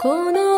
この